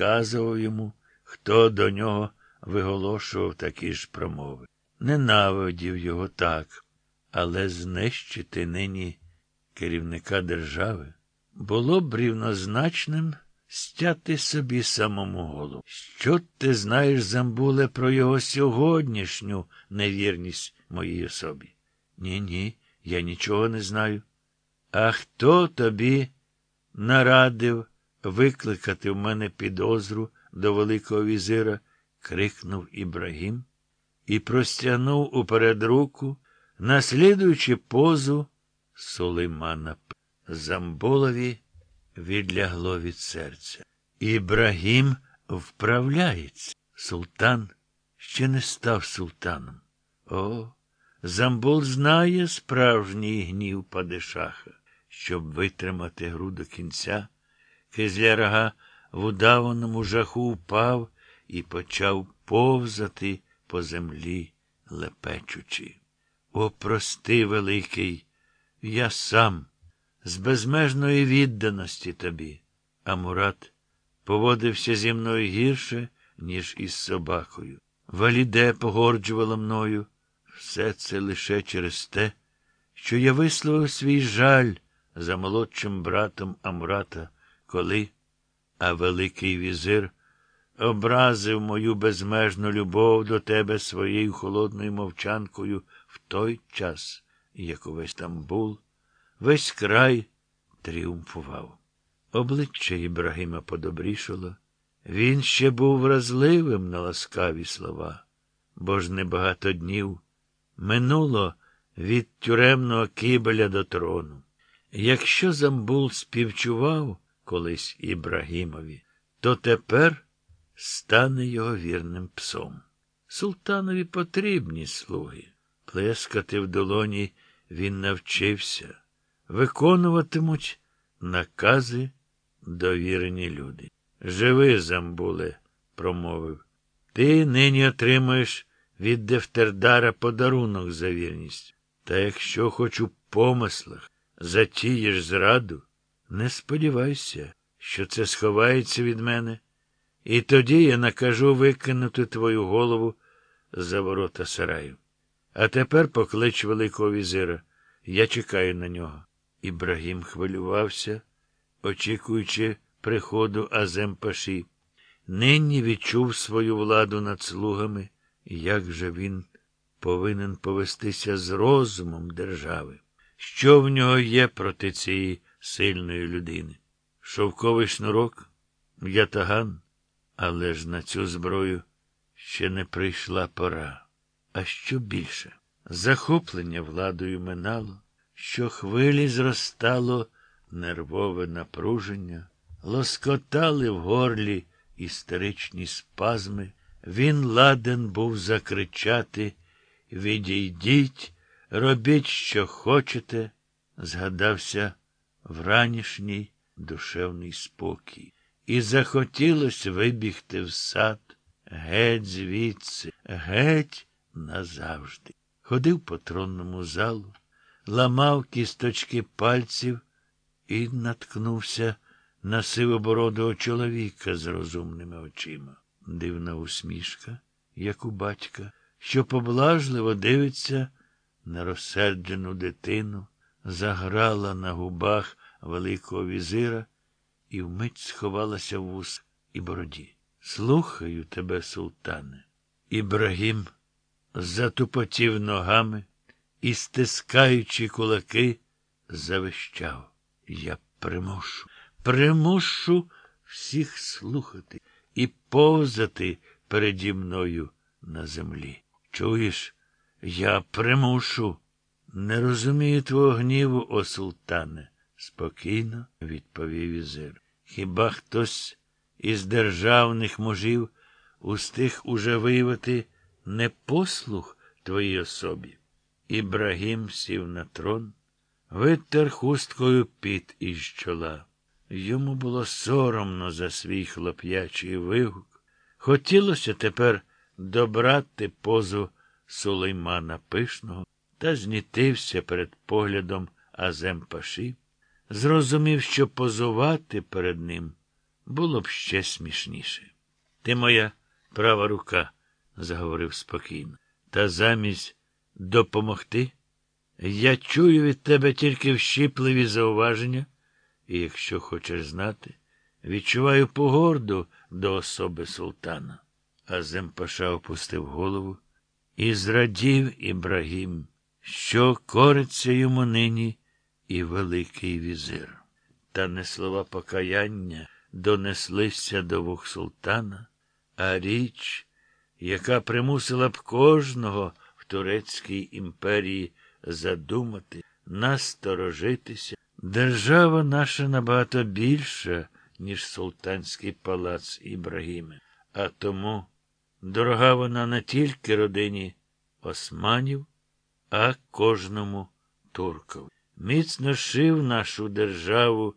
розказував йому, хто до нього виголошував такі ж промови. Ненавидів його так, але знищити нині керівника держави було б рівнозначним стяти собі самому голову. Що ти знаєш, Замбуле, про його сьогоднішню невірність моїй особі? Ні, ні, я нічого не знаю. А хто тобі нарадив викликати в мене підозру до Великого візира? крикнув Ібрагім і простягнув уперед руку, наслідуючи позу Сулеймана. Замболові відлягло від серця. Ібрагім вправляється. Султан ще не став султаном. О, Замбол знає справжній гнів Падишаха. Щоб витримати гру до кінця, Кизлярага в удаваному жаху впав і почав повзати по землі, лепечучи. О, прости, великий, я сам з безмежної відданості тобі. А Мурат поводився зі мною гірше, ніж із собакою. Валіде погорджувала мною. Все це лише через те, що я висловив свій жаль за молодшим братом Амрата, коли, а Великий візир образив мою безмежну любов до тебе своєю холодною мовчанкою в той час, як увесь Стамбул, весь край тріумфував. Обличчя Ібрагима подобрішало. Він ще був вразливим на ласкаві слова, бо ж небагато днів минуло від тюремного кибеля до трону. Якщо Замбул співчував колись Ібрагімові, то тепер стане його вірним псом. Султанові потрібні слуги. Плескати в долоні він навчився, виконуватимуть накази довірені люди. Живи, Замбуле, промовив. Ти нині отримаєш від Дефтердара подарунок за вірність. Та якщо хоч у помислах затієш зраду, не сподівайся, що це сховається від мене, і тоді я накажу викинути твою голову за ворота сараю. А тепер поклич Великого візира. Я чекаю на нього. Ібрагім хвилювався, очікуючи приходу Азем Паші. Нині відчув свою владу над слугами, як же він повинен повестися з розумом держави. Що в нього є проти цієї сильної людини? Шовковий шнурок, ятаган, але ж на цю зброю ще не прийшла пора. А що більше? Захоплення владою минало, що хвилі зростало нервове напруження, лоскотали в горлі істеричні спазми. Він ладен був закричати Відійдіть, робіть, що хочете, згадався вранішній душевний спокій. І захотілося вибігти в сад, геть звідси, геть назавжди. Ходив по тронному залу, ламав кісточки пальців і наткнувся на сивобородого чоловіка з розумними очима. Дивна усмішка, як у батька, що поблажливо дивиться на розсерджену дитину, заграла на губах Великого візира і вмить сховалася в вус і бороді. Слухаю тебе, султане. Ібрагім затупотів ногами і, стискаючи кулаки, завищав. Я примушу, примушу всіх слухати і повзати переді мною на землі. Чуєш, я примушу. Не розумію твого гніву, о султане, спокійно відповів візир. Хіба хтось із державних мужів устиг уже виявити непослух твоїй особі? Ібрагім сів на трон, витер хусткою піт із чола. Йому було соромно за свій хлоп'ячий вигук. Хотілося тепер добрати позу Сулеймана Пишного та знітився перед поглядом Азем Паші, зрозумів, що позувати перед ним було б ще смішніше. Ти моя права рука, заговорив спокійно. Та замість допомогти, я чую від тебе тільки вщіпливі зауваження, і, якщо хочеш знати, відчуваю погорду до особи султана. Азем Паша опустив голову і зрадів Ібрагім, що кориться йому нині і Великий візир. Та не слова покаяння донеслися до вух султана, а річ, яка примусила б кожного в Турецькій імперії задумати, насторожитися. Держава наша набагато більша, ніж султанський палац Ібрагіме, а тому дорога вона не тільки родині османів, а кожному туркові. Міцно шив нашу державу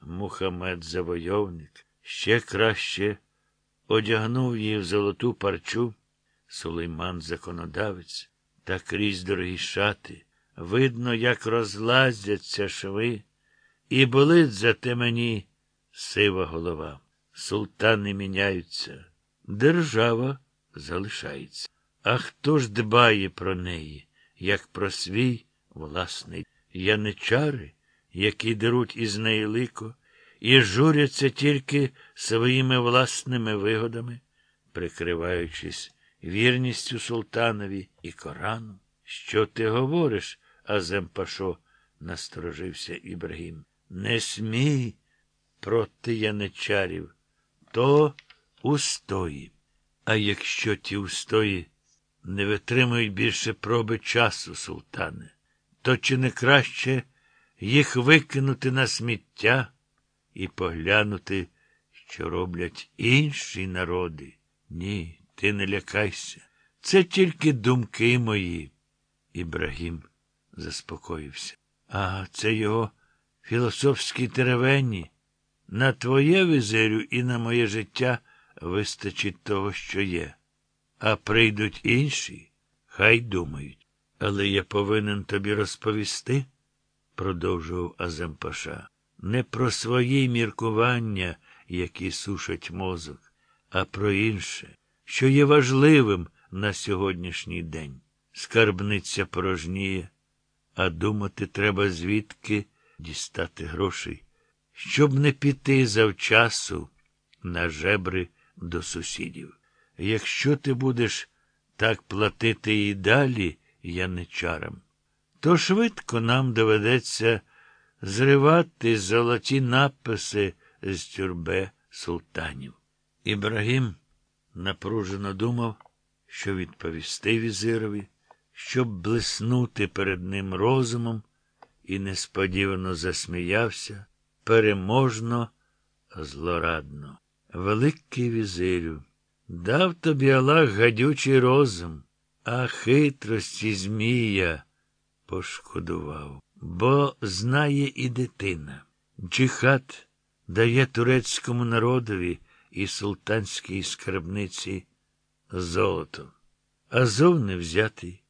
Мухаммед Завойовник, ще краще одягнув її в золоту парчу, Сулейман законодавець, та крізь дорогі шати. Видно, як розлазяться шви, і болить за те мені сива голова. Султани міняються, держава залишається. А хто ж дбає про неї, як про свій власний яничари, які деруть із неї лико, і журяться тільки своїми власними вигодами, прикриваючись вірністю султанові і Корану? Що ти говориш, Азем Пашо? насторожився Ібрагім. Не смій проти яничарів, то устої. А якщо ті устої не витримують більше проби часу, султане, то чи не краще їх викинути на сміття і поглянути, що роблять інші народи? Ні, ти не лякайся. Це тільки думки мої. Ібрагім заспокоївся. А це його філософські теревені. На твоє визирю і на моє життя вистачить того, що є. А прийдуть інші, хай думають. Але я повинен тобі розповісти, продовжував Азем Паша, не про свої міркування, які сушать мозок, а про інше, що є важливим на сьогоднішній день. Скарбниця порожніє, а думати треба звідки дістати грошей, щоб не піти завчасу на жебри до сусідів. Якщо ти будеш так платити і далі яничарам, то швидко нам доведеться зривати золоті написи з тюрбе султанів. Ібрагім напружено думав, що відповісти візирові, щоб блиснути перед ним розумом, і несподівано засміявся переможно, злорадно. Великий візирю, дав тобі Аллах гадючий розум, а хитрості Змія пошкодував, бо знає і дитина. Джихад дає турецькому народові і султанській скарбниці золото. Азов не взятий,